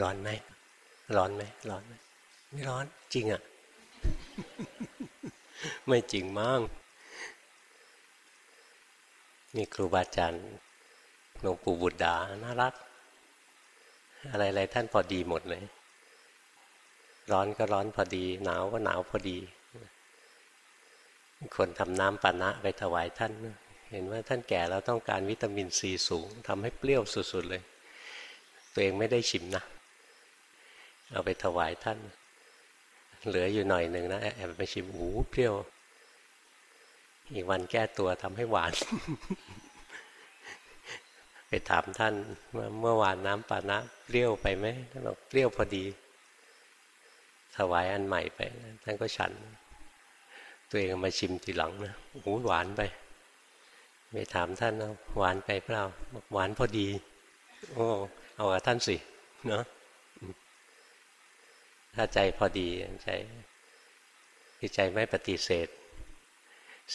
ร้อนไหมร้อนไหมร้อนไหมไม่ร้อนจริงอะ่ะ ไม่จริงมั้งนี่ครูบาอาจารย์หลวงปู่บุตรดา น่ารัก อะไรๆท่านพอดีหมดเลย ร้อนก็ร้อนพอดี หนาวก็หนาวพอดี คนทำน้ำปานะไปถวายท่าน เห็นว่าท่านแก่แล้วต้องการวิตามินซีสูงทำให้เปรี้ยวสุดๆเลย ตัวเองไม่ได้ชิมนะ เอาไปถวายท่าน เหลืออยู่หน่อยหนึ่งนะแอบไปชิมหูเปรี้ยว อีกวันแก้ตัวทำให้หวาน ไปถามท่านว่าเมื่อวานน้ำปานะเปรี้ยวไปไหมท่านบอกเปรี้ยวพอดี ถวายอันใหม่ไปท่านก็ฉัน ตัวเองมาชิมทีหลังนะหูหวานไปไปถามท่านว่าหวานไปเปล่าบอกหวานพอดี โอ้เอากับท่านสิ เนาะ ถ้าใจพอดีใจคือใจไม่ปฏิเสธ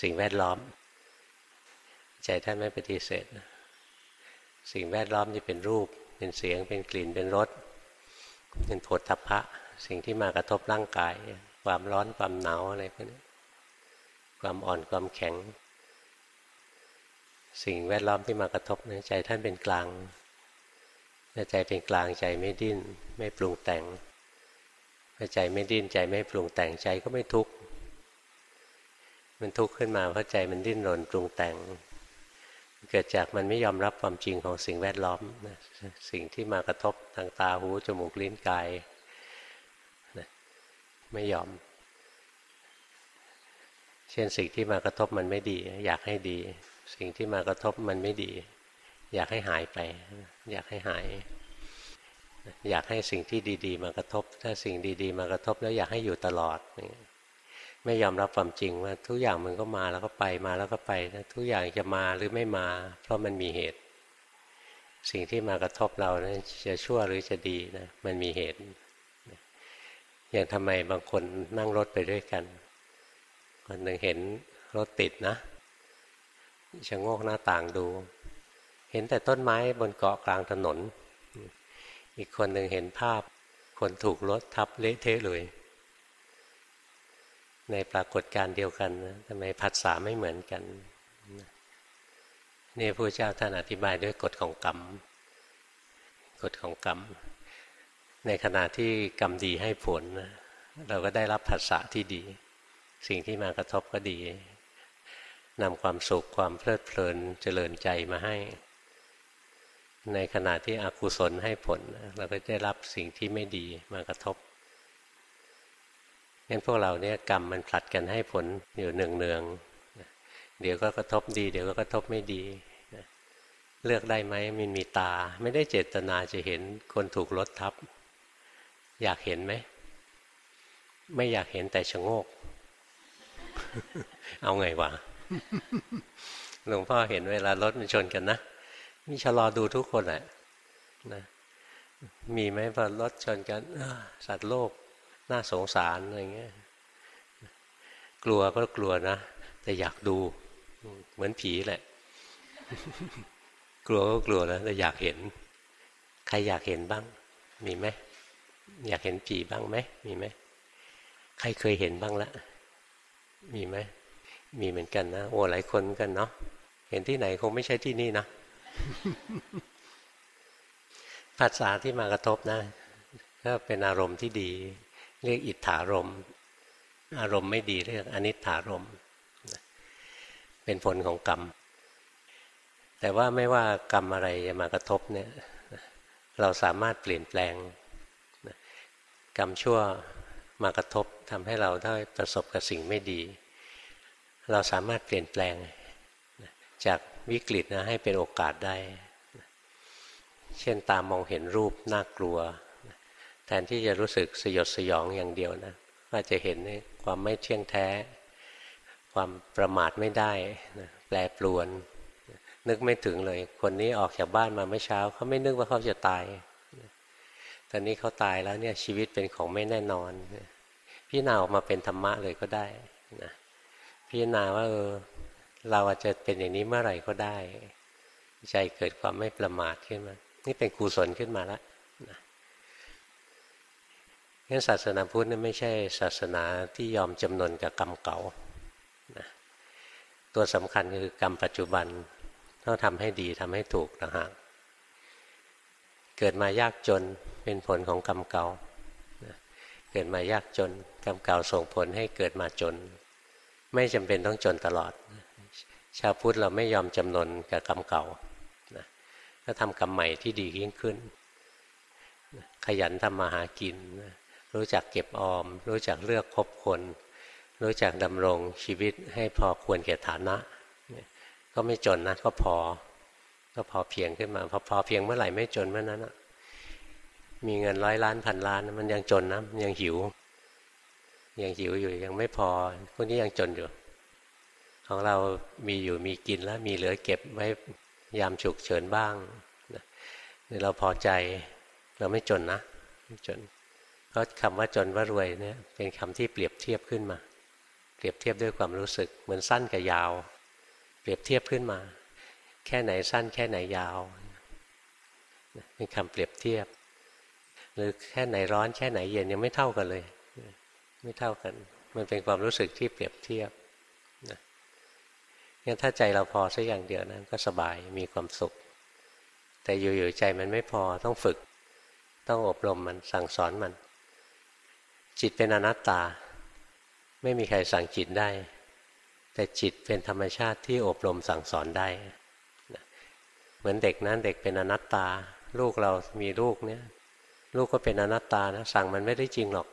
สิ่งแวดล้อม ใจท่านไม่ปฏิเสธ สิ่งแวดล้อมจะเป็นรูป เป็นเสียง เป็นกลิ่น เป็นรส เป็นผลทัพพะ สิ่งที่มากระทบร่างกาย ความร้อน ความหนาวอะไรพวกนี้ ความอ่อน ความแข็ง สิ่งแวดล้อมที่มากระทบนใจท่านเป็นกลางใจเป็นกลางใจไม่ดิ้น ไม่ปรุงแต่ง ใจไม่ดิ้นใจไม่ปรุงแต่งใจก็ไม่ทุกข์มันทุกข์ขึ้นมาเพราะใจมันดิ้นรนปรุงแต่ง เกิดจากมันไม่ยอมรับความจริงของสิ่งแวดล้อมสิ่งที่มากระทบทางตาหูจมูกลิ้นกายไม่ยอม เช่นสิ่งที่มากระทบมันไม่ดี อยากให้ดี สิ่งที่มากระทบมันไม่ดี อยากให้หายไป อยากให้หาย อยากให้สิ่งที่ดี ๆ มากระทบ ถ้าสิ่งดี ๆ มากระทบแล้วอยากให้อยู่ตลอดไม่ยอมรับความจริงว่าทุกอย่างมันก็มาแล้วก็ไปมาแล้วก็ไปทุกอย่างจะมาหรือไม่มา เพราะมันมีเหตุ สิ่งที่มากระทบเรานะจะชั่วหรือจะดีนะมันมีเหตุอย่างทำไมบางคนนั่งรถไปด้วยกันคนหนึ่งเห็นรถติดนะชะโงกหน้าต่างดู เห็นแต่ต้นไม้บนเกาะกลางถนน อีกคนหนึ่งเห็นภาพ คนถูกรถทับเละเทะเลย ในปรากฏการเดียวกันนะทำไมผัสสะไม่เหมือนกันนี่พระเจ้าท่านอธิบายด้วยกฎของกรรม กฎของกรรม ในขณะที่กรรมดีให้ผลเราก็ได้รับผัสสะที่ดี สิ่งที่มากระทบก็ดีนำความสุขความเพลิดเพลินเจริญใจมาให้ ในขณะที่อกุศลให้ผล เราก็ได้รับสิ่งที่ไม่ดีมากระทบงั้นพวกเราเนี่ยกรรมมันผลัดกันให้ผลอยู่เนืองเนืองเดี๋ยวก็กระทบดี เดี๋ยวก็กระทบไม่ดีเลือกได้ไหมมันมีตา ไม่ได้เจตนาจะเห็นคนถูกรถทับ อยากเห็นไหม ไม่อยากเห็นแต่ชะโงก เอาไงวะหลวงพ่อเห็นเวลารถมันชนกันนะ มีชะลอดูทุกคนแหละนะมีไหมพอรถชนกันสัตว์โลกน่าสงสารอะไรเงี้ยกลัวก็กลัวนะ แต่อยากดูเหมือนผีแหละ กลัวก็กลัวนะแต่อยากเห็น ใครอยากเห็นบ้าง มีไหมอยากเห็นผีบ้างไหมมีไหมใครเคยเห็นบ้างละมีไหมมีเหมือนกันนะโอ้หลายคนกันเนาะเห็นที่ไหนคงไม่ใช่ที่นี่นะ ภาษาที่มากระทบนะก็เป็นอารมณ์ที่ดี เรียกอิทธารมอารมณ์ไม่ดีเรียกอนิถารมเป็นผลของกรรม แต่ว่าไม่ว่ากรรมอะไรจะมากระทบเนี่ย เราสามารถเปลี่ยนแปลง กรรมชั่วมากระทบทำให้เราได้ประสบกับสิ่งไม่ดี เราสามารถเปลี่ยนแปลงจาก วิกฤตนะให้เป็นโอกาสได้ เช่นตามองเห็นรูปน่ากลัว แทนที่จะรู้สึกสยดสยองอย่างเดียวนะก็จะเห็นความไม่เที่ยงแท้ ความประมาทไม่ได้นะแปรปรวน นึกไม่ถึงเลย คนนี้ออกจากบ้านมาเมื่อเช้าเขาไม่นึกว่าเขาจะตายตอนนี้เขาตายแล้วเนี่ยชีวิตเป็นของไม่แน่นอน พี่นาออกมาเป็นธรรมะเลยก็ได้นะพี่นาว่าเออ เราอาจจะเป็นอย่างนี้เมื่อไหร่ก็ได้ ใจเกิดความไม่ประมาทขึ้นมา นี่เป็นกุศลขึ้นมาแล้วนะงั้นศาสนาพุทธนี่ไม่ใช่ศาสนาที่ยอมจำนนกับกรรมเก่านะตัวสำคัญคือกรรมปัจจุบันต้องทำให้ดีทำให้ถูกนะฮะเกิดมายากจนเป็นผลของกรรมเก่า เกิดมายากจนกรรมเก่าส่งผลให้เกิดมาจน ไม่จำเป็นต้องจนตลอด ชาวพุทธเราไม่ยอมจำนนกับกรรมเก่าก็ทำกรรมใหม่ที่ดียิ่งขึ้น ขยันทำมาหากิน รู้จักเก็บออม รู้จักเลือกคบคน รู้จักดำรงชีวิตให้พอควรแก่ฐานะ ก็ไม่จนนะก็พอ ก็พอเพียงขึ้นมา พอพอเพียงเมื่อไหร่ไม่จนเมื่อนั้นนะมีเงินร้อยล้านพันล้าน มันยังจนนะมันยังหิว ยังหิวอยู่ยังไม่พอพวกนี้ยังจนอยู่ ของเรามีอยู่มีกินแล้วมีเหลือเก็บไว้ยามฉุกเฉินบ้างเราพอใจเราไม่จนนะไม่จน เพราะคำว่าจนว่ารวยเนี่ยเป็นคำที่เปรียบเทียบขึ้นมา เปรียบเทียบด้วยความรู้สึก เหมือนสั้นกับยาว เปรียบเทียบขึ้นมา แค่ไหนสั้น แค่ไหนยาวเป็นคำเปรียบเทียบ หรือแค่ไหนร้อนแค่ไหนเย็นยังไม่เท่ากันเลย ไม่เท่ากัน มันเป็นความรู้สึกที่เปรียบเทียบ งั้นถ้าใจเราพอสักอย่างเดียวนั้นก็สบายมีความสุข แต่อยู่ๆใจมันไม่พอต้องฝึก ต้องอบรมมันสั่งสอนมัน จิตเป็นอนัตตา ไม่มีใครสั่งจิตได้ แต่จิตเป็นธรรมชาติที่อบรมสั่งสอนได้เหมือนเด็กนั้นเด็กเป็นอนัตตา ลูกเรามีลูกเนี่ย ลูกก็เป็นอนัตตานะสั่งมันไม่ได้จริงหรอก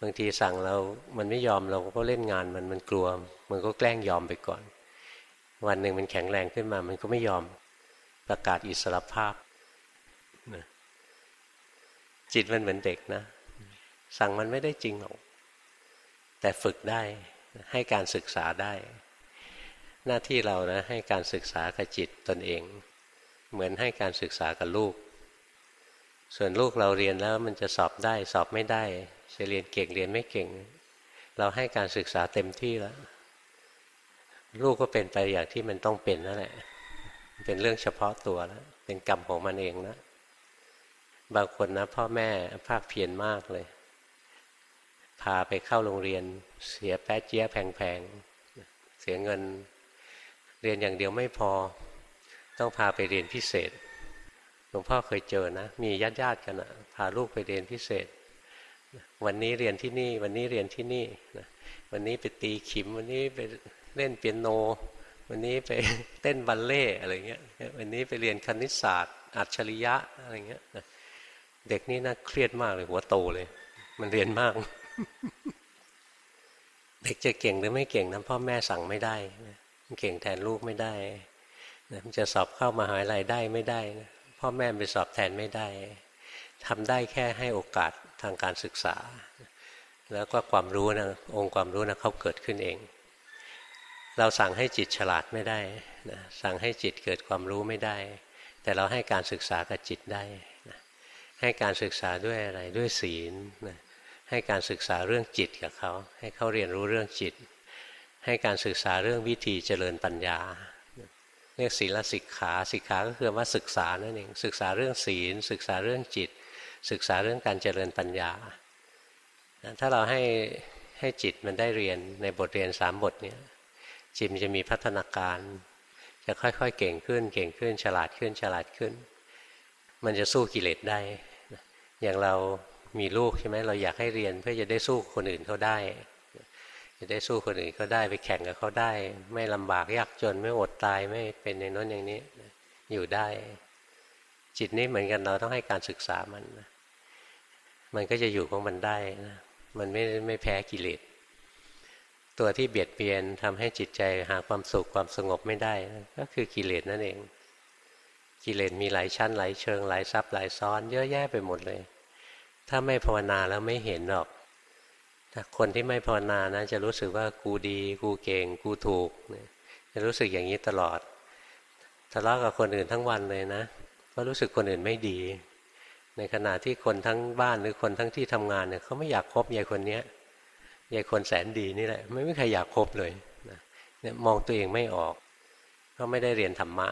บางทีสั่งเรา มันไม่ยอมเราก็เล่นงานมัน มันกลัว มันก็แกล้งยอมไปก่อน วันหนึ่งมันแข็งแรงขึ้นมา มันก็ไม่ยอมประกาศอิสรภาพจิตมันเหมือนเด็กนะ สั่งมันไม่ได้จริงหรอก แต่ฝึกได้ให้การศึกษาได้ หน้าที่เรานะให้การศึกษากับจิตตนเอง เหมือนให้การศึกษากับลูก ส่วนลูกเราเรียนแล้วมันจะสอบได้สอบไม่ได้จะเรียนเก่งเรียนไม่เก่ง เราให้การศึกษาเต็มที่แล้ว ลูกก็เป็นไปอย่างที่มันต้องเป็นนั่นแหละเป็นเรื่องเฉพาะตัวแล้วเป็นกรรมของมันเองนะบางคนนะพ่อแม่ภาคเพียรมากเลย พาไปเข้าโรงเรียน เสียแป๊ะเจี๊ยแพงๆเสียเงิน เรียนอย่างเดียวไม่พอ ต้องพาไปเรียนพิเศษหลวงพ่อเคยเจอนะ มีญาติญาติกันนะพาลูกไปเรียนพิเศษ วันนี้เรียนที่นี่ วันนี้เรียนที่นี่วันนี้ไปตีขิมวันนี้ไป เล่นเปียโน วันนี้ไปเต้นบัลเล่อะไรเงี้ยวันนี้ไปเรียนคณิตศาสตร์ อัจฉริยะอะไรเงี้ยเด็กนี่น่าเครียดมากเลยหัวโตเลย มันเรียนมาก เด็กจะเก่งหรือไม่เก่งนะพ่อแม่สั่งไม่ได้มันเก่งแทนลูกไม่ได้มันจะสอบเข้ามาหาลัยได้ไม่ได้พ่อแม่ไปสอบแทนไม่ได้ทำได้แค่ให้โอกาสทางการศึกษา แล้วก็ความรู้นะองค์ความรู้นะเขาเกิดขึ้นเอง เราสั่งให้จิตฉลาดไม่ได้นะสั่งให้จิตเกิดความรู้ไม่ได้ แต่เราให้การศึกษากับจิตได้นะให้การศึกษาด้วยอะไรด้วยศีลนะให้การศึกษาเรื่องจิตกับเขา ให้เขาเรียนรู้เรื่องจิต ให้การศึกษาเรื่องวิธีเจริญปัญญาเรียกศีลสิกขาสิกขาก็คือว่าศึกษานั่นเองศึกษาเรื่องศีล ศึกษาเรื่องจิต ศึกษาเรื่องการเจริญปัญญา ถ้าเราให้ให้จิตมันได้เรียนในบทเรียนสามบทนี้ จิตมันจะมีพัฒนาการ จะค่อยๆเก่งขึ้น เก่งขึ้น ฉลาดขึ้น ฉลาดขึ้น มันจะสู้กิเลสได้ อย่างเรามีลูกใช่ไหมเราอยากให้เรียนเพื่อจะได้สู้คนอื่นเขาได้ จะได้สู้คนอื่นเขาได้ไปแข่งกับเขาได้ ไม่ลำบากยากจนไม่อดตายไม่เป็นในน้นอย่างนี้อยู่ได้ จิตนี้เหมือนกันเราต้องให้การศึกษามัน มันก็จะอยู่ของมันได้นะมันไม่ไม่แพ้กิเลส ตัวที่เบียดเบียนทำให้จิตใจหาความสุขความสงบไม่ได้ ก็คือกิเลสนั่นเอง กิเลสมีหลายชั้นหลายเชิงหลายซับหลายซ้อน เยอะแยะไปหมดเลย ถ้าไม่ภาวนาแล้วไม่เห็นหรอกคนที่ไม่ภาวนานะจะรู้สึกว่ากูดี กูเก่ง กูถูกจะรู้สึกอย่างนี้ตลอดทะเลาะกับคนอื่นทั้งวันเลยนะก็รู้สึกคนอื่นไม่ดี ในขณะที่คนทั้งบ้านหรือคนทั้งที่ทำงานเนี่ยเขาไม่อยากคบยายคนเนี้ย ยายคนแสนดีนี่แหละไม่มีใครอยากคบเลยนะเนี่ยมองตัวเองไม่ออก ก็ไม่ได้เรียนธรรมะ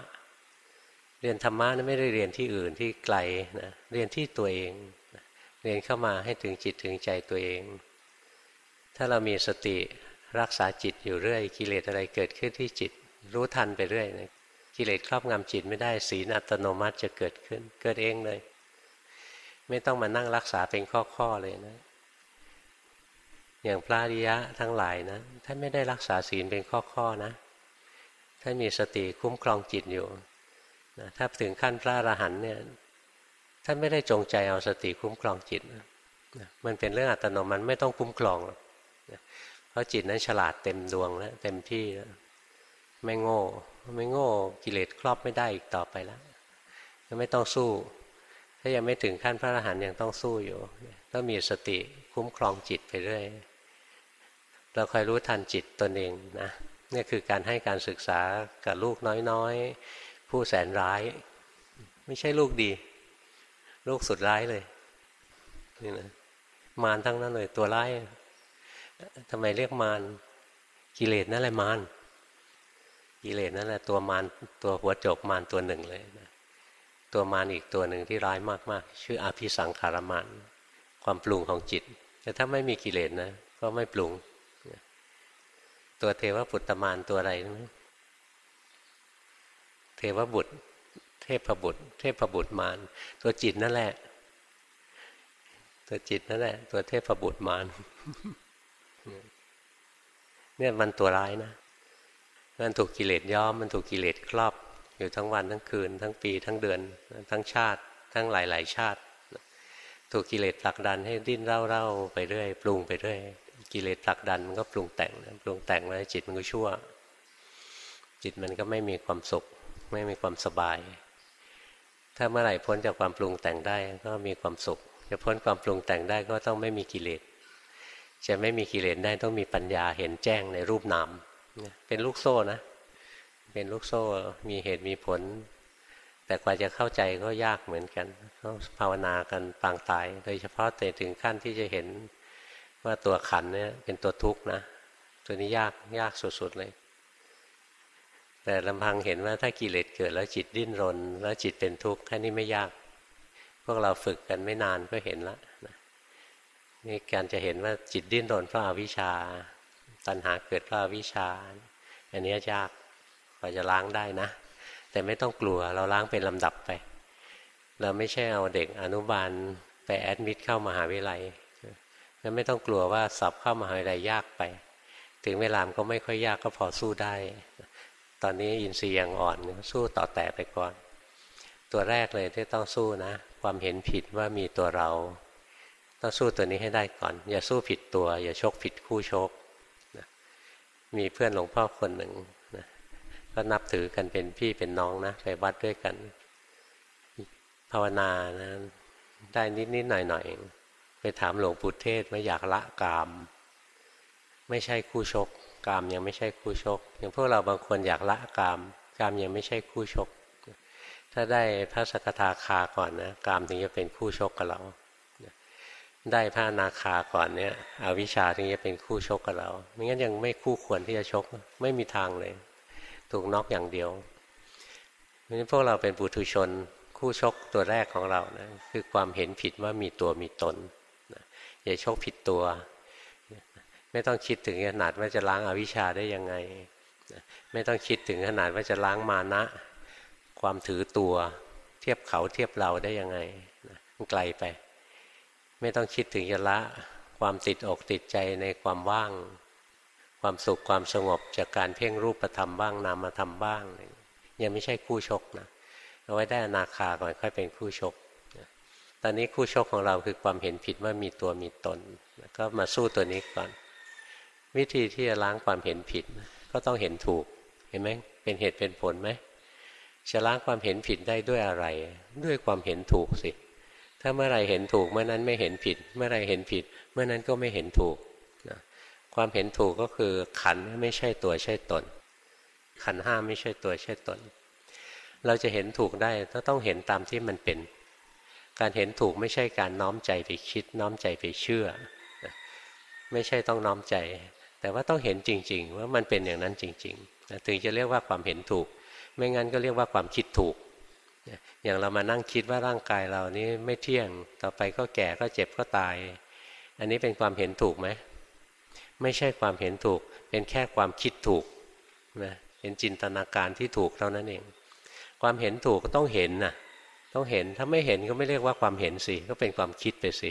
เรียนธรรมะนั้นไม่ได้เรียนที่อื่นที่ไกลนะเรียนที่ตัวเองนะเรียนเข้ามาให้ถึงจิตถึงใจตัวเอง ถ้าเรามีสติรักษาจิตอยู่เรื่อย กิเลสอะไรเกิดขึ้นที่จิต รู้ทันไปเรื่อยนะกิเลสครอบงำจิตไม่ได้ศีลอัตโนมัติจะเกิดขึ้น เกิดเองเลย ไม่ต้องมานั่งรักษาเป็นข้อๆเลยนะ อย่างพระอริยะทั้งหลายนะท่านไม่ได้รักษาศีลเป็นข้อๆนะท่านมีสติคุ้มครองจิตอยู่นะถ้าถึงขั้นพระอรหันต์เนี่ยท่านไม่ได้จงใจเอาสติคุ้มครองจิตนะมันเป็นเรื่องอัตโนมัติไม่ต้องคุ้มครองนะเพราะจิตนั้นฉลาดเต็มดวงแล้วเต็มที่แล้วไม่โง่ไม่โง่กิเลสครอบไม่ได้อีกต่อไปแล้วไม่ต้องสู้ ถ้ายังไม่ถึงขั้นพระอรหันต์ยังต้องสู้อยู่ต้องมีสติคุ้มครองจิตไปเรื่อย เราคอยรู้ทันจิตตนเองนะนี่คือการให้การศึกษากับลูกน้อยๆ ผู้แสนร้าย ไม่ใช่ลูกดี ลูกสุดร้ายเลยนี่นะมารทั้งนั้นเลยตัวร้ายทำไมเรียกมารกิเลสนั่นแหละมารกิเลสนั่นแหละตัวมารตัวหัวโจกมารตัวหนึ่งเลยนะตัวมารอีกตัวหนึ่งที่ร้ายมากๆ ชื่ออภิสังขารมารความปรุงของจิต แต่ถ้าไม่มีกิเลสนะ ก็ไม่ปรุง ตัวเทวปุตตมานตัวอะไรนะเทวบุตร เทพบุตร เทพบุตรมารตัวจิตนั่นแหละ ตัวจิตนั่นแหละ ตัวเทพบุตรมารเนี่ยมันตัวร้ายนะมันถูกกิเลสย้อมมันถูกกิเลสครอบ อยู่ทั้งวันทั้งคืน ทั้งปี ทั้งเดือน ทั้งชาติ ทั้งหลายๆชาติ ถูกกิเลสผลักดันให้ดิ้นเร่าๆไปเรื่อยปรุงไปเรื่อย กิเลสผลักดันมันก็ปรุงแต่งปรุงแต่งแล้วจิตมันก็ชั่ว จิตมันก็ไม่มีความสุข ไม่มีความสบาย ถ้าเมื่อไหร่พ้นจากความปรุงแต่งได้ก็มีความสุข จะพ้นความปรุงแต่งได้ก็ต้องไม่มีกิเลสจะไม่มีกิเลสได้ต้องมีปัญญาเห็นแจ้งในรูปนามเป็นลูกโซ่นะ เป็นลูกโซ่มีเหตุมีผล แต่กว่าจะเข้าใจก็ยากเหมือนกันต้องภาวนากันปางตาย โดยเฉพาะแต่ถึงขั้นที่จะเห็น ว่าตัวขันเนี่ยเป็นตัวทุกข์นะ ตัวนี้ยากยากสุดๆเลย แต่ลำพังเห็นว่าถ้ากิเลสเกิดแล้วจิตดิ้นรน แล้วจิตเป็นทุกข์แค่นี้ไม่ยาก พวกเราฝึกกันไม่นานก็เห็นละนี่การจะเห็นว่าจิตดิ้นรนเพราะอาวิชชา ตัณหาเกิดเพราะอวิชา อันนี้ยากกว่าจะล้างได้นะ แต่ไม่ต้องกลัวเราล้างเป็นลำดับไป เราไม่ใช่เอาเด็กอนุบาลไปแอดมิดเข้ามาหาวิทยาลัย แล้วไม่ต้องกลัวว่าสอบเข้ามาหาวิทยาลัยยากไป ถึงเวลามก็ไม่ค่อยยากก็พอสู้ได้ ตอนนี้อินทรีย์ยังอ่อนสู้ต่อแต่ไปก่อน ตัวแรกเลยที่ต้องสู้นะ ความเห็นผิดว่ามีตัวเรา ต้องสู้ตัวนี้ให้ได้ก่อน อย่าสู้ผิดตัว อย่าชกผิดคู่ชกมีเพื่อนหลวงพ่อคนหนึ่งนะก็นับถือกันเป็นพี่เป็นน้องนะไปวัดด้วยกัน ภาวนานะได้นิดนิดหน่อยหน่อยเอง ไปถามหลวงปู่เทศว่าอยากละกาม ไม่ใช่คู่ชก กามยังไม่ใช่คู่ชก อย่างพวกเราบางคนอยากละกาม กามยังไม่ใช่คู่ชก ถ้าได้พระสกทาคาก่อนนะกามถึงจะเป็นคู่ชกกับเรา ได้พระนาคาก่อนเนี่ยอวิชชาถึงจะเป็นคู่ชกกับเราไม่งั้นยังไม่คู่ควรที่จะชก ไม่มีทางเลย ถูกน็อกอย่างเดียวเพราะฉะนั้นพวกเราเป็นปุถุชนคู่ชกตัวแรกของเรานะคือความเห็นผิดว่ามีตัวมีตน อย่าโชกผิดตัว ไม่ต้องคิดถึงขนาดว่าจะล้างอาวิชชาได้ยังไง ไม่ต้องคิดถึงขนาดว่าจะล้างมานะ ความถือตัว เทียบเขาเทียบเราได้ยังไงมันไกลไป ไม่ต้องคิดถึงจะละความติดอกติดใจในความว่าง ความสุขความสงบจากการเพ่งรูปธรรมบ้างนามธรรมบ้างยังไม่ใช่คู่ชกนะเอาไว้ได้อนาคาก่อนค่อยเป็นคู่ชก ตอนนี้คู่ชกของเราคือความเห็นผิดว่ามีตัวมีตนก็มาสู้ตัวนี้ก่อน วิธีที่จะล้างความเห็นผิด ก็ต้องเห็นถูก เห็นไหมเป็นเหตุเป็นผลไหมจะล้างความเห็นผิดได้ด้วยอะไร ด้วยความเห็นถูกสิ ถ้าเมื่อไรเห็นถูกเมื่อนั้นไม่เห็นผิด เมื่อไรเห็นผิด เมื่อนั้นก็ไม่เห็นถูกนะความเห็นถูกก็คือขันไม่ใช่ตัวใช่ตน ขันห้าไม่ใช่ตัวใช่ตน เราจะเห็นถูกได้ก็ต้องเห็นตามที่มันเป็น การเห็นถูกไม่ใช่การน้อมใจไปคิด น้อมใจไปเชื่อ ไม่ใช่ต้องน้อมใจ แต่ว่าต้องเห็นจริง ๆ ว่ามันเป็นอย่างนั้นจริงๆถึงจะเรียกว่าความเห็นถูก ไม่งั้นก็เรียกว่าความคิดถูก อย่างเรามานั่งคิดว่าร่างกายเรานี้ไม่เที่ยงต่อไปก็แก่ก็เจ็บก็ตาย อันนี้เป็นความเห็นถูกไหมไม่ใช่ความเห็นถูก เป็นแค่ความคิดถูกนะเป็นจินตนาการที่ถูกเท่านั้นเอง ความเห็นถูกก็ต้องเห็นนะ ต้องเห็นถ้าไม่เห็นก็ไม่เรียกว่าความเห็นสิก็เป็นความคิดไปสิ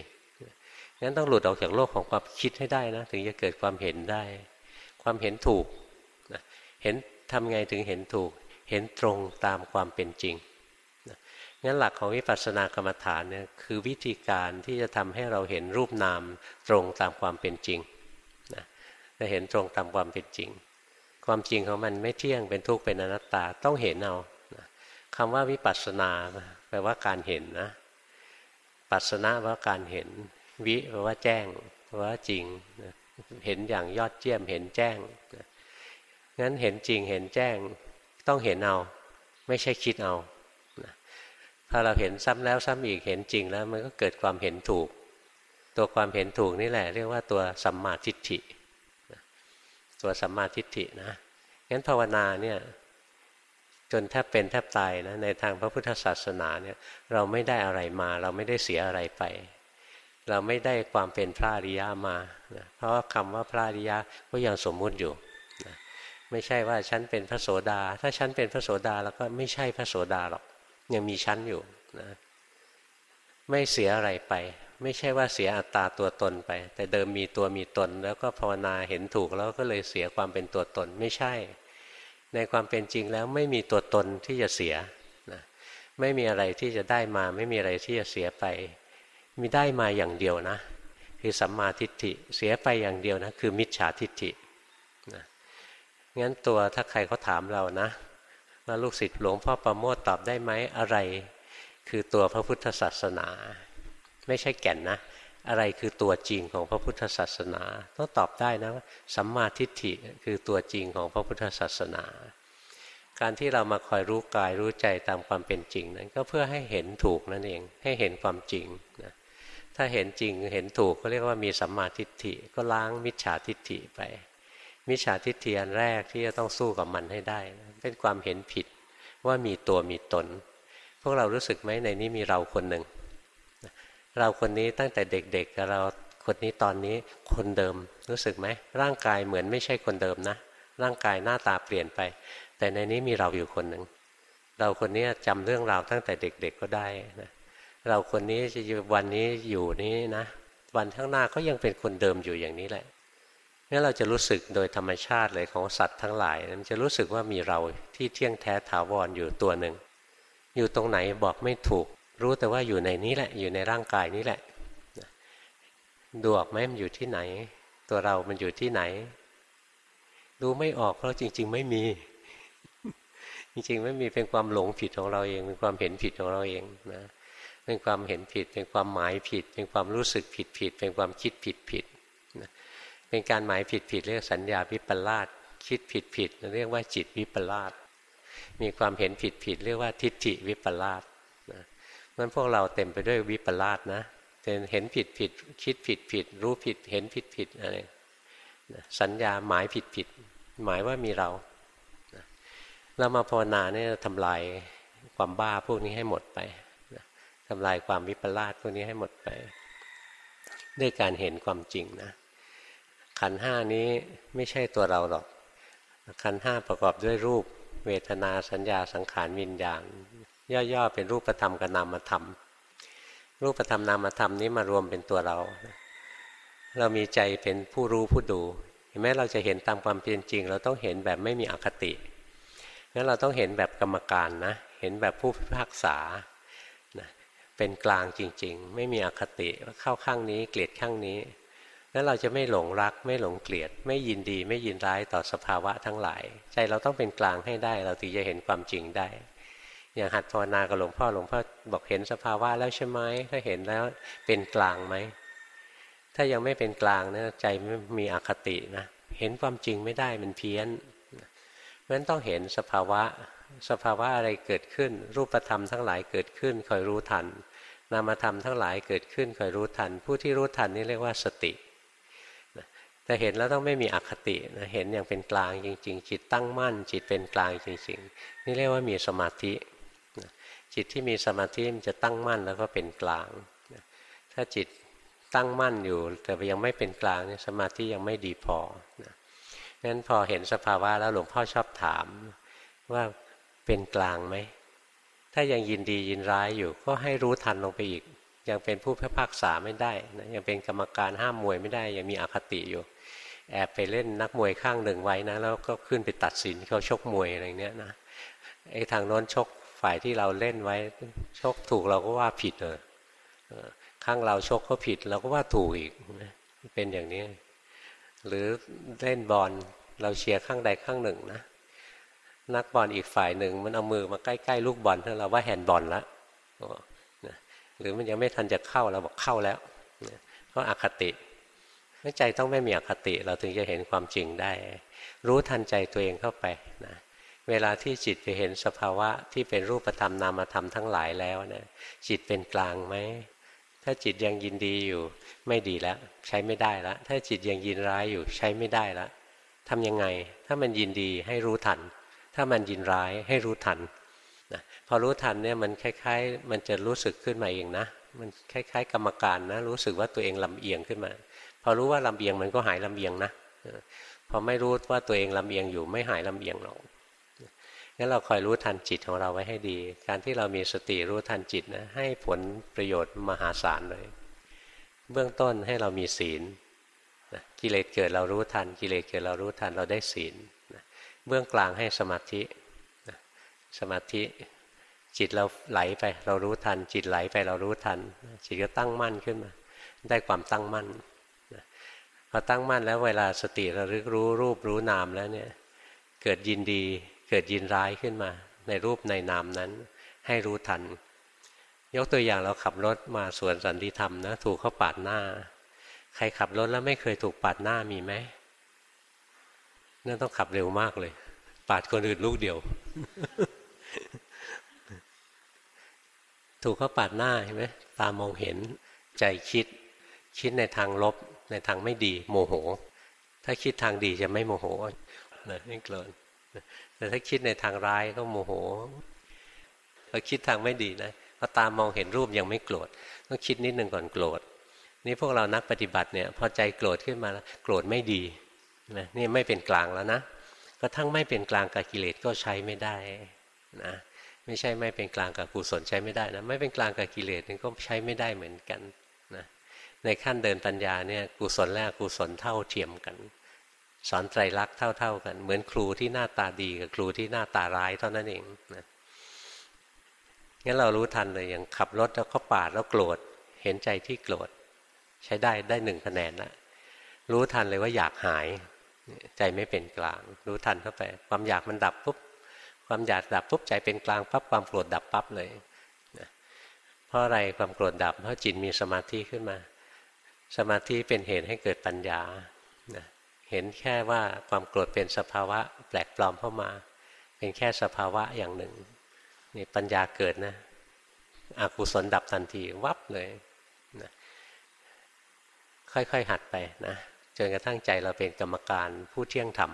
งั้นต้องหลุดออกจากโลกของความคิดให้ได้นะถึงจะเกิดความเห็นได้ ความเห็นถูกนะเห็นทำไงถึงเห็นถูก เห็นตรงตามความเป็นจริงงั้นหลักของวิปัสสนากรรมฐานเนี่ยคือวิธีการที่จะทำให้เราเห็นรูปนามตรงตามความเป็นจริงนะจะเห็นตรงตามความเป็นจริง ความจริงของมันไม่เที่ยงเป็นทุกข์เป็นอนัตตาต้องเห็นเอาคำว่าวิปัสสนา แปลว่าการเห็นนะปัสนาแปลว่าการเห็น วิแปลว่าแจ้งแปลว่าจริงเห็นอย่างยอดเยี่ยมเห็นแจ้งงั้นเห็นจริงเห็นแจ้งต้องเห็นเอา ไม่ใช่คิดเอาพอเราเห็นซ้ำแล้วซ้ำอีกเห็นจริงแล้ว มันก็เกิดความเห็นถูก ตัวความเห็นถูกนี่แหละ เรียกว่าตัวสัมมาทิฏฐิตัวสัมมาทิฏฐินะงั้นภาวนาเนี่ย จนแทบเป็นแทบตายนะในทางพระพุทธศาสนาเนี่ยเราไม่ได้อะไรมา เราไม่ได้เสียอะไรไป เราไม่ได้ความเป็นพระอริยะมานะเพราะาคำว่าพระอริยะก็ยังสมมุติอยู่นะไม่ใช่ว่าฉันเป็นพระโสดา ถ้าฉันเป็นพระโสดาแล้วก็ไม่ใช่พระโสดาหรอกยังมีชั้นอยู่นะไม่เสียอะไรไป ไม่ใช่ว่าเสียอัตตาตัวตนไป แต่เดิมมีตัวมีตน แล้วก็ภาวนาเห็นถูกแล้วก็เลยเสียความเป็นตัวตนไม่ใช่ ในความเป็นจริงแล้วไม่มีตัวตนที่จะเสียนะไม่มีอะไรที่จะได้มา ไม่มีอะไรที่จะเสียไป มีได้มาอย่างเดียวนะ คือสัมมาทิฏฐิเสียไปอย่างเดียวนะคือมิจฉาทิฏฐินะงั้นตัวถ้าใครเขาถามเรานะว่าลูกศิษย์หลวงพ่อประโมทตอบได้ไหมอะไร คือตัวพระพุทธศาสนา ไม่ใช่แก่นนะ อะไรคือตัวจริงของพระพุทธศาสนาต้องตอบได้นะว่าสัมมาทิฏฐิคือตัวจริงของพระพุทธศาสนา การที่เรามาคอยรู้กายรู้ใจตามความเป็นจริงนั้นก็เพื่อให้เห็นถูกนั่นเองให้เห็นความจริงนะถ้าเห็นจริงเห็นถูกก็เรียกว่ามีสัมมาทิฏฐิก็ล้างมิจฉาทิฏฐิไป มิจฉาทิฏฐิอันแรกที่จะต้องสู้กับมันให้ได้ เป็นความเห็นผิดว่ามีตัวมีตน พวกเรารู้สึกไหมในนี้มีเราคนหนึ่ง เราคนนี้ตั้งแต่เด็กๆกับเราคนนี้ตอนนี้คนเดิมรู้สึกไหมร่างกายเหมือนไม่ใช่คนเดิมนะ ร่างกายหน้าตาเปลี่ยนไป แต่ในนี้มีเราอยู่คนหนึ่งเราคนนี้จำเรื่องราวตั้งแต่เด็กๆก็ได้นะเราคนนี้จะวันนี้อยู่นี้นะ วันข้างหน้าก็ยังเป็นคนเดิมอยู่อย่างนี้แหละนี่เราจะรู้สึกโดยธรรมชาติเลยของสัตว์ทั้งหลายมันจะรู้สึกว่ามีเราที่เที่ยงแท้ถาวรออยู่ตัวหนึ่งอยู่ตรงไหนบอกไม่ถูก รู้แต่ว่าอยู่ในนี้แหละ อยู่ในร่างกายนี้แหละดูออกไหมมันอยู่ที่ไหน ตัวเรามันอยู่ที่ไหน ดูไม่ออกเพราะจริง ๆ ไม่มี จริง ๆ ไม่มีเป็นความหลงผิดของเราเองเป็นความเห็นผิดของเราเองนะเป็นความเห็นผิด เป็นความหมายผิด เป็นความรู้สึกผิดผิด เป็นความคิดผิดผิดเป็นการหมายผิดผิดเรียกสัญญาวิปลาสคิดผิดผิดเรียกว่าจิตวิปลาสมีความเห็นผิดผิดเรียกว่าทิฏฐิวิปลาส นั้นพวกเราเต็มไปด้วยวิปลาสนะเห็นผิดผิดคิดผิดผิด รู้ผิดเห็นผิดผิดอะไรสัญญาหมายผิดผิด หมายว่ามีเรา เรามาภาวนาเนี่ยทำลายความบ้าพวกนี้ให้หมดไปทำลายความวิปลาสพวกนี้ให้หมดไป ด้วยการเห็นความจริงนะขันห้านี้ไม่ใช่ตัวเราหรอก ขันห้าประกอบด้วยรูป เวทนาสัญญาสังขารวิญญาณ ย่อๆเป็นรูปธรรมกับนามธรรม รูปธรรมนามธรรมนี้มารวมเป็นตัวเรา เรามีใจเป็นผู้รู้ผู้ดู เห็นไหมเราจะเห็นตามความเป็นจริง เราต้องเห็นแบบไม่มีอคติงั้นเราต้องเห็นแบบกรรมการนะ เห็นแบบผู้พิพากษาเป็นกลางจริง ๆ ไม่มีอคติว่าเข้าข้างนี้เกลียดข้างนี้แล้วเราจะไม่หลงรักไม่หลงเกลียด ไม่ยินดีไม่ยินร้ายต่อสภาวะทั้งหลาย ใจเราต้องเป็นกลางให้ได้ เราถึงจะเห็นความจริงได้ อย่างหัดภาวนากับหลวงพ่อหลวงพ่อบอกเห็นสภาวะแล้วใช่ไหมถ้าเห็นแล้วเป็นกลางไหมถ้ายังไม่เป็นกลางนะใจไม่มีอคตินะเห็นความจริงไม่ได้มันเพี้ยนเพราะฉะนั้นต้องเห็นสภาวะ สภาวะอะไรเกิดขึ้น รูปธรรมทั้งหลายเกิดขึ้นคอยรู้ทัน นามธรรมทั้งหลายเกิดขึ้นคอยรู้ทัน ผู้ที่รู้ทันนี่เรียกว่าสติแต่เห็นแล้วต้องไม่มีอคตินะเห็นอย่างเป็นกลางจริง ๆ จิตตั้งมั่น จิตเป็นกลางจริง ๆ นี่เรียกว่ามีสมาธิ จิตที่มีสมาธิมันจะตั้งมั่นแล้วก็เป็นกลาง ถ้าจิตตั้งมั่นอยู่ แต่ยังไม่เป็นกลางเนี่ยสมาธิยังไม่ดีพอนะนั้นพอเห็นสภาวะแล้วหลวงพ่อชอบถามว่าเป็นกลางไหม ถ้ายังยินดียินร้ายอยู่ ก็ให้รู้ทันลงไปอีก ยังเป็นผู้พิพากษาไม่ได้นะยังเป็นกรรมการห้ามมวยไม่ได้ ยังมีอคติอยู่ แอบไปเล่นนักมวยข้างหนึ่งไว้นะ แล้วก็ขึ้นไปตัดสินเขาชกมวยอะไรเนี้ยนะไอ้ทางโน้นชก ฝ่ายที่เราเล่นไว้ ชกถูกเราก็ว่าผิดเออข้างเราชกเขาผิด เราก็ว่าถูกอีกเป็นอย่างนี้ หรือเล่นบอลเราเชียร์ข้างใดข้างหนึ่งนะนักบอลอีกฝ่ายหนึ่ง มันเอามือมาใกล้ๆลูกบอลเราว่าแฮนด์บอลแล้วหรือมันยังไม่ทันจะเข้าเราบอกเข้าแล้วก็อคติใจต้องไม่มีอคติเราถึงจะเห็นความจริงได้ รู้ทันใจตัวเองเข้าไปนะ เวลาที่จิตไปเห็นสภาวะที่เป็นรูปธรรมนามธรรมทั้งหลายแล้วนะจิตเป็นกลางไหมถ้าจิตยังยินดีอยู่ไม่ดีแล้ว ใช้ไม่ได้แล้ว ถ้าจิตยังยินร้ายอยู่ใช้ไม่ได้แล้วทำยังไง ถ้ามันยินดีให้รู้ทัน ถ้ามันยินร้ายให้รู้ทันนะพอรู้ทันเนี่ยมันคล้ายๆ มันจะรู้สึกขึ้นมาเองนะ มันคล้าย ๆ กรรมการนะ รู้สึกว่าตัวเองลำเอียงขึ้นมา พอรู้ว่าลำเอียงมันก็หายลำเอียงนะพอไม่รู้ว่าตัวเองลำเอียงอยู่ไม่หายลำเอียงหรอก งั้นเราคอยรู้ทันจิตของเราไว้ให้ดี การที่เรามีสติรู้ทันจิตนะให้ผลประโยชน์มหาศาลเลย เบื้องต้นให้เรามีศีลกิเลสเกิดเรารู้ทัน กิเลสเกิดเรารู้ทันเราได้ศีลเบื้องกลางให้สมาธิสมาธิจิตเราไหลไปเรารู้ทัน จิตไหลไปเรารู้ทัน จิตก็ตั้งมั่นขึ้นมา ได้ความตั้งมั่นพอตั้งมั่นแล้วเวลาสติระลึกรู้รูปรู้นามแล้วเนี่ยเกิดยินดี เกิดยินร้ายขึ้นมา ในรูปในนามนั้น ให้รู้ทัน ยกตัวอย่างเราขับรถมาสวนสันติธรรมนะถูกเขาปาดหน้า ใครขับรถแล้วไม่เคยถูกปาดหน้ามีไหมนั่นต้องขับเร็วมากเลย ปาดคนอื่นลูกเดียว ถูกเขาปาดหน้าเห็นไหมตามองเห็นใจคิด คิดในทางลบในทางไม่ดี โมโห ถ้าคิดทางดีจะไม่โมโหนะไม่เกิน แต่ถ้าคิดในทางร้ายก็โมโหพอคิดทางไม่ดีนะพอตามมองเห็นรูปยังไม่โกรธต้องคิดนิดหนึ่งก่อนโกรธนี่พวกเรานักปฏิบัติเนี่ยพอใจโกรธขึ้นมาแล้วโกรธไม่ดีนะนี่ไม่เป็นกลางแล้วนะกระทั่งไม่เป็นกลางกับกิเลสก็ใช้ไม่ได้นะไม่ใช่ไม่เป็นกลางกับกุศลใช้ไม่ได้นะไม่เป็นกลางกับกิเลสนี่ก็ใช้ไม่ได้เหมือนกันนะในขั้นเดินปัญญาเนี่ยกุศลและกุศลเท่าเทียมกัน สอนไตรลักษณ์เท่า ๆ กัน เหมือนครูที่หน้าตาดีกับครูที่หน้าตาร้ายเท่านั้นเองนะงั้นเรารู้ทันเลยอย่างขับรถแล้วเขาปาดแล้วโกรธเห็นใจที่โกรธใช้ได้ได้หนึ่งคะแนนละรู้ทันเลยว่าอยากหาย ใจไม่เป็นกลาง รู้ทันเข้าไป ความอยากมันดับปุ๊บความอยากดับปุ๊บใจเป็นกลางปั๊บความโกรธดับปั๊บเลยนะเพราะอะไรความโกรธดับเพราะจิตมีสมาธิขึ้นมา สมาธิเป็นเหตุให้เกิดปัญญา เห็นแค่ว่าความโกรธเป็นสภาวะแปลกปลอมเข้ามา เป็นแค่สภาวะอย่างหนึ่งนี่ปัญญาเกิดนะอกุศลดับทันทีวับเลยนะค่อยๆหัดไปนะจนกระทั่งใจเราเป็นกรรมการผู้เที่ยงธรรม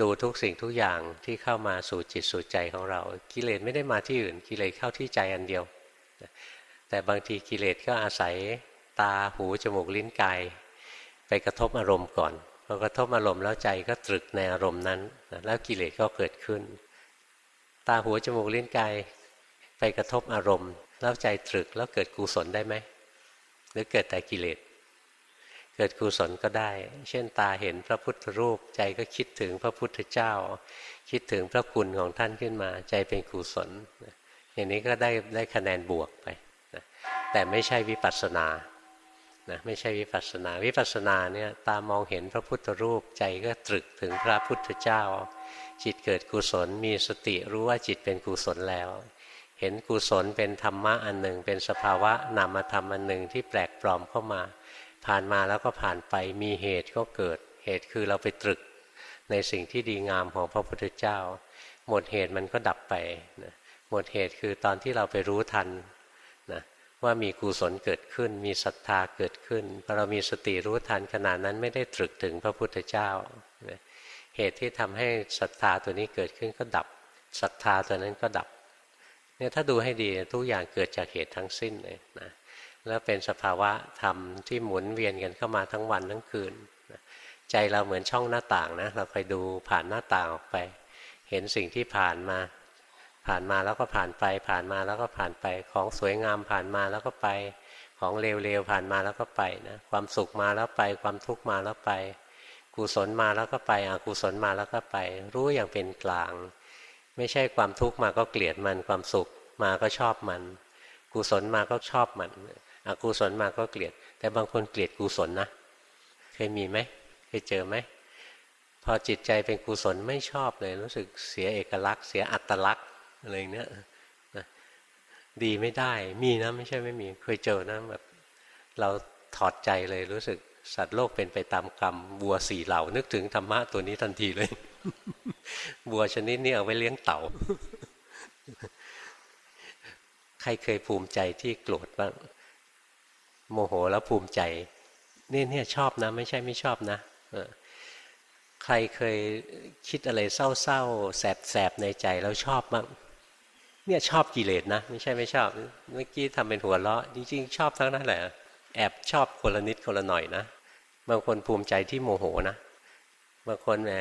ดูทุกสิ่งทุกอย่างที่เข้ามาสู่จิตสู่ใจของเรา กิเลสไม่ได้มาที่อื่น กิเลสเข้าที่ใจอันเดียว แต่บางทีกิเลสก็อาศัยตาหูจมูกลิ้นกาย ไปกระทบอารมณ์ก่อนพอกระทบอารมณ์แล้วใจก็ตรึกในอารมณ์นั้น แล้วกิเลสก็เกิดขึ้น ตาหูจมูกลิ้นกายไปกระทบอารมณ์ แล้วใจตรึกแล้วเกิดกุศลได้ไหมหรือเกิดแต่กิเลสเกิดกุศลก็ได้ เช่นตาเห็นพระพุทธรูป ใจก็คิดถึงพระพุทธเจ้า คิดถึงพระคุณของท่านขึ้นมา ใจเป็นกุศลอย่างนี้ก็ได้ได้คะแนนบวกไปแต่ไม่ใช่วิปัสสนา นะไม่ใช่วิปัสสนา วิปัสสนาเนี่ยตามองเห็นพระพุทธรูปใจก็ตรึกถึงพระพุทธเจ้า จิตเกิดกุศลมีสติรู้ว่าจิตเป็นกุศลแล้ว เห็นกุศลเป็นธรรมะอันหนึ่ง เป็นสภาวะนามธรรมอันหนึ่งที่แปลกปลอมเข้ามา ผ่านมาแล้วก็ผ่านไปมีเหตุก็เกิด เหตุคือเราไปตรึกในสิ่งที่ดีงามของพระพุทธเจ้า หมดเหตุมันก็ดับไปหมดเหตุคือตอนที่เราไปรู้ทัน ว่ามีกุศลเกิดขึ้น มีศรัทธาเกิดขึ้นพอเรามีสติรู้ทันขนาดนั้นไม่ได้ตรึกถึงพระพุทธเจ้า เหตุที่ทำให้ศรัทธาตัวนี้เกิดขึ้นก็ดับศรัทธาตัวนั้นก็ดับเนี่ยถ้าดูให้ดีทุกอย่างเกิดจากเหตุทั้งสิ้นเลยนะแล้วเป็นสภาวะธรรมที่หมุนเวียนกันเข้ามาทั้งวันทั้งคืนนะใจเราเหมือนช่องหน้าต่างนะเราคอยดูผ่านหน้าต่างออกไป เห็นสิ่งที่ผ่านมา ผ่านมาแล้วก็ผ่านไป ผ่านมาแล้วก็ผ่านไป ของสวยงามผ่านมาแล้วก็ไป ของเลวๆผ่านมาแล้วก็ไปนะความสุขมาแล้วไป ความทุกข์มาแล้วไป กุศลมาแล้วก็ไปอกุศลมาแล้วก็ไป รู้อย่างเป็นกลาง ไม่ใช่ความทุกข์มาก็เกลียดมันความสุขมาก็ชอบมัน กุศลมาก็ชอบมันอกุศลมาก็เกลียด แต่บางคนเกลียดกุศลนะเคยมีไหมเคยเจอไหมพอจิตใจเป็นกุศลไม่ชอบเลยรู้สึกเสียเอกลักษณ์ เสียอัตลักษณ์ อะไรเนี้ยนะดีไม่ได้มีนะไม่ใช่ไม่มีเคยเจอนะแบบเราถอดใจเลยรู้สึกสัตว์โลกเป็นไปตามกรรมบัวสี่เหล่า นึกถึงธรรมะตัวนี้ทันทีเลย บัวชนิดนี้เอาไว้เลี้ยงเต่า ใครเคยภูมิใจที่โกรธบ้างโมโหแล้วภูมิใจนี่เนี่ยชอบนะ ไม่ใช่ไม่ชอบนะใครเคยคิดอะไรเศร้าๆแสบๆในใจแล้วชอบบ้าง เนี่ยชอบกิเลสนะ ไม่ใช่ไม่ชอบ เมื่อกี้ทำเป็นหัวเราะจริงๆ ชอบทั้งนั้นแหละ แอบชอบคนละนิดคนละหน่อยนะ บางคนภูมิใจที่โมโหนะบางคนแหม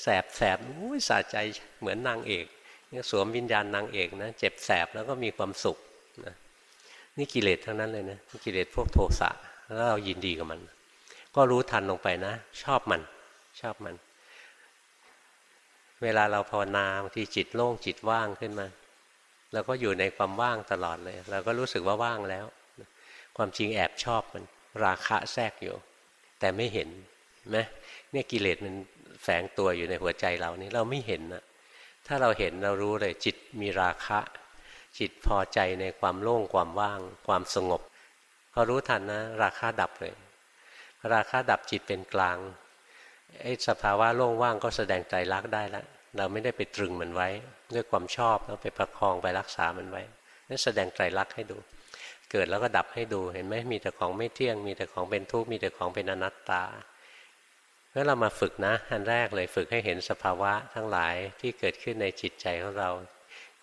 แสบแสบอุ้ยสะใจเหมือนนางเอกเนี่ยสวมวิญญาณนางเอกนะเจ็บแสบแล้วก็มีความสุขนะนี่กิเลสทั้งนั้นเลยนะกิเลสพวกโทสะแล้วเรายินดีกับมัน ก็รู้ทันลงไปนะ ชอบมัน ชอบมัน เวลาเราภาวนาบางทีจิตโล่งจิตว่างขึ้นมา เราก็อยู่ในความว่างตลอดเลย เราก็รู้สึกว่าว่างแล้ว ความจริงแอบชอบมันราคะแทรกอยู่ แต่ไม่เห็นไหมเนี่ยกิเลสมันแฝงตัวอยู่ในหัวใจเรานี่เราไม่เห็นนะถ้าเราเห็นเรารู้เลยจิตมีราคะ จิตพอใจในความโล่งความว่าง ความสงบพอรู้ทันนะ ราคาดับเลย ราคาดับจิตเป็นกลางไอ้สภาวะโล่งว่างก็แสดงใจรักได้แล้ว เราไม่ได้ไปตรึงมันไว้ ด้วยความชอบแล้วไปประคองไปรักษามันไว้นั่นแสดงใจรักให้ดู เกิดแล้วก็ดับให้ดูเห็นไหมมีแต่ของไม่เที่ยง มีแต่ของเป็นทุกข์มีแต่ของเป็นอนัตตาเมื่อเรามาฝึกนะอันแรกเลยฝึกให้เห็นสภาวะทั้งหลายที่เกิดขึ้นในจิตใจของเรา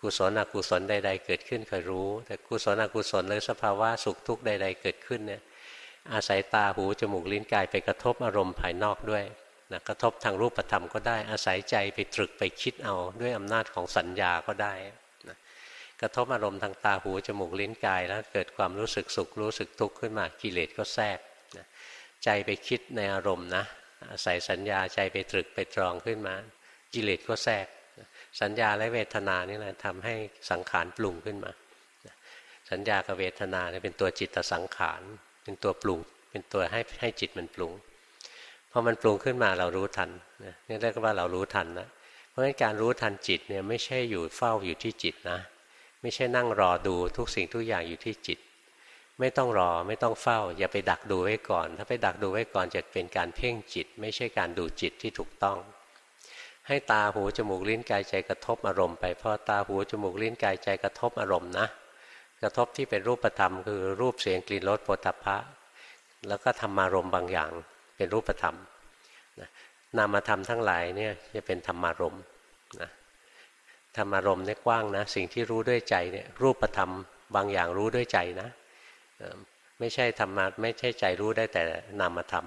กุศลอกุศลใด ๆ เกิดขึ้นเคยรู้ แต่กุศลอกุศลหรือสภาวะสุขทุกข์ใด ๆ เกิดขึ้นเนี่ยอาศัยตาหูจมูกลิ้นกายไปกระทบอารมณ์ภายนอกด้วย นะกระทบทางรูปธรรมก็ได้ อาศัยใจไปตรึกไปคิดเอาด้วยอำนาจของสัญญาก็ได้นะกระทบอารมณ์ทางตาหูจมูกลิ้นกายแล้วเกิดความรู้สึกสุขรู้สึกทุกข์ขึ้นมากิเลสก็แทรกนะใจไปคิดในอารมณ์นะอาศัยสัญญาใจไปตรึกไปตรองขึ้นมา กิเลสก็แทรก สัญญาและเวทนานี่แหละทำให้สังขารปรุงขึ้นมา สัญญากับเวทนาเนี่ยเป็นตัวจิตสังขาร เป็นตัวปรุง เป็นตัวให้ให้จิตมันปรุง พอมันปรุงขึ้นมาเรารู้ทันนี่เรียกว่าเรารู้ทันนะเพราะฉะนั้นการรู้ทันจิตเนี่ยไม่ใช่อยู่เฝ้าอยู่ที่จิตนะ ไม่ใช่นั่งรอดูทุกสิ่งทุกอย่างอยู่ที่จิต ไม่ต้องรอไม่ต้องเฝ้า อย่าไปดักดูไว้ก่อน ถ้าไปดักดูไว้ก่อนจะเป็นการเพ่งจิต ไม่ใช่การดูจิตที่ถูกต้อง ให้ตาหูจมูกลิ้นกายใจกระทบอารมณ์ไปพอตาหูจมูกลิ้นกายใจกระทบอารมณ์นะกระทบที่เป็นรูปธรรมคือรูปเสียงกลิ่นรสโผฏฐัพพะ แล้วก็ธรรมารมณ์บางอย่าง เป็นรูปธรรมนามธรรมทั้งหลายเนี่ยจะเป็นธรรมารมนะธรรมารมณ์เนี่ยกว้างนะสิ่งที่รู้ด้วยใจเนี่ยรูปธรรมบางอย่างรู้ด้วยใจนะไม่ใช่ธรรมะไม่ใช่ใจรู้ได้แต่นามธรรม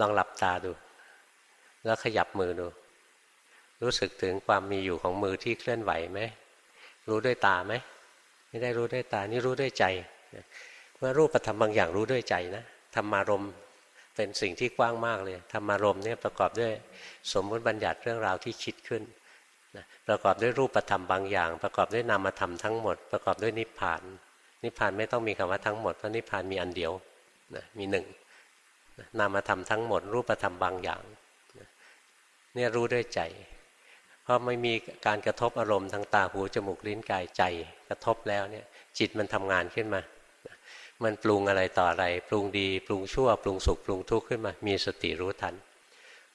ลองหลับตาดู แล้วขยับมือดู รู้สึกถึงความมีอยู่ของมือที่เคลื่อนไหวไหมรู้ด้วยตาไหมไม่ได้รู้ด้วยตานี่รู้ด้วยใจเมื่อรูปธรรมบางอย่างรู้ด้วยใจนะธรรมารม เป็นสิ่งที่กว้างมากเลยธรรมารมเนี่ยประกอบด้วยสมมติบัญญัติเรื่องราวที่คิดขึ้นนะประกอบด้วยรูปธรรมบางอย่าง ประกอบด้วยนามธรรมทั้งหมด ประกอบด้วยนิพพาน นิพพานไม่ต้องมีคำว่าทั้งหมดเพราะนิพพานมีอันเดียวนะมีหนึ่งนามธรรมทั้งหมด รูปธรรมบางอย่างเนี่ยรู้ด้วยใจ เพอไม่มีการกระทบอารมณ์ทางตาหูจมูกลิ้นกายใจ กระทบแล้วเนี่ยจิตมันทำงานขึ้นมา มันปรุงอะไรต่ออะไร ปรุงดีปรุงชั่ว ปรุงสุขปรุงทุกข์ขึ้นมา มีสติรู้ทัน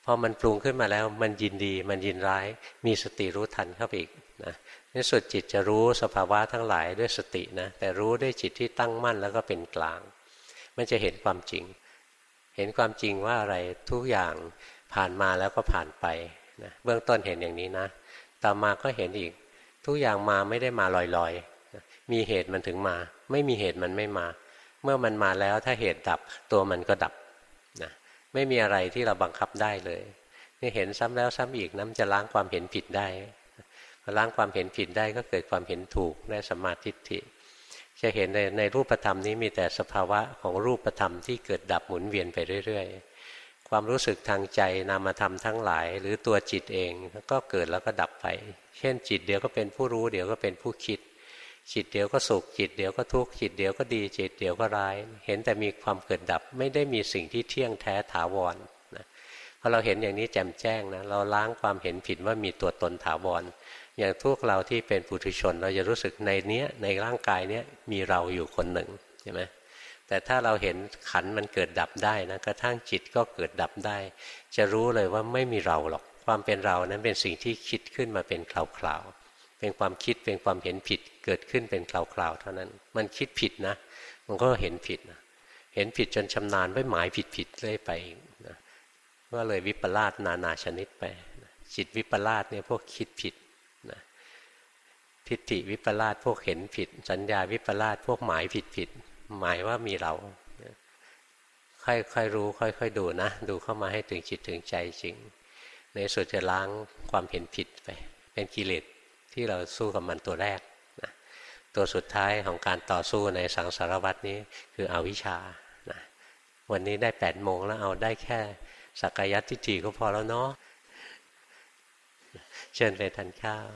พอมันปรุงขึ้นมาแล้วมันยินดีมันยินร้าย มีสติรู้ทันเข้าไปอีกนะในสุดจิตจะรู้สภาวะทั้งหลายด้วยสตินะแต่รู้ด้วยจิตที่ตั้งมั่นแล้วก็เป็นกลาง มันจะเห็นความจริง เห็นความจริงว่าอะไรทุกอย่างผ่านมาแล้วก็ผ่านไปนะเบื้องต้นเห็นอย่างนี้นะต่อมาก็เห็นอีก ทุกอย่างมาไม่ได้มาลอยๆมีเหตุมันถึงมา ไม่มีเหตุมันไม่มา เมื่อมันมาแล้วถ้าเหตุดับตัวมันก็ดับนะไม่มีอะไรที่เราบังคับได้เลยนี่เห็นซ้ำแล้วซ้ำอีกน้ำจะล้างความเห็นผิดได้พอล้างความเห็นผิดได้ก็เกิดความเห็นถูกได้สมาธิิจะเห็นในในรูปธรรมนี้มีแต่สภาวะของรูปธรรมที่เกิดดับหมุนเวียนไปเรื่อย ๆ ความรู้สึกทางใจนามธรรมทั้งหลาย หรือตัวจิตเองก็เกิดแล้วก็ดับไป เช่นจิตเดี๋ยวก็เป็นผู้รู้เดี๋ยวก็เป็นผู้คิด จิตเดี๋ยวก็สุขจิตเดี๋ยวก็ทุกข์จิตเดี๋ยวก็ดีจิตเดี๋ยวก็ร้าย เห็นแต่มีความเกิดดับไม่ได้มีสิ่งที่เที่ยงแท้ถาวรนะพอเราเห็นอย่างนี้แจ่มแจ้งนะเราล้างความเห็นผิดว่ามีตัวตนถาวร อย่างทุกเราที่เป็นปุถุชน เราจะรู้สึกในเนี้ยในร่างกายเนี้ยมีเราอยู่คนหนึ่งใช่ไหมแต่ถ้าเราเห็นขันมันเกิดดับได้นะกระทั่งจิตก็เกิดดับได้ จะรู้เลยว่าไม่มีเราหรอกความเป็นเรานั้นเป็นสิ่งที่คิดขึ้นมาเป็นคราวๆ เป็นความคิดเป็นความเห็นผิดเกิดขึ้นเป็นคราวๆเท่านั้น มันคิดผิดนะ มันก็เห็นผิดนะเห็นผิดจนชำนาญไม่หมายผิดๆเลยไปนะก็เลยวิปลาสนานาชนิดไปจิตวิปลาสเนี่ยพวกคิดผิดทิฏฐิวิปลาสพวกเห็นผิด สัญญาวิปลาสพวกหมายผิดผิด หมายว่ามีเราค่อยๆรู้ ค่อยๆดูนะ ดูเข้ามาให้ถึงจิตถึงใจจริง ในสุดจะล้างความเห็นผิดไป เป็นกิเลส ที่เราสู้กับมันตัวแรกนะตัวสุดท้ายของการต่อสู้ในสังสารวัตนี้คืออวิชชานะวันนี้ได้แปดโมงแล้วเอาได้แค่สักกายทิฏฐิก็พอแล้วเนาะเชิญไปทานข้าว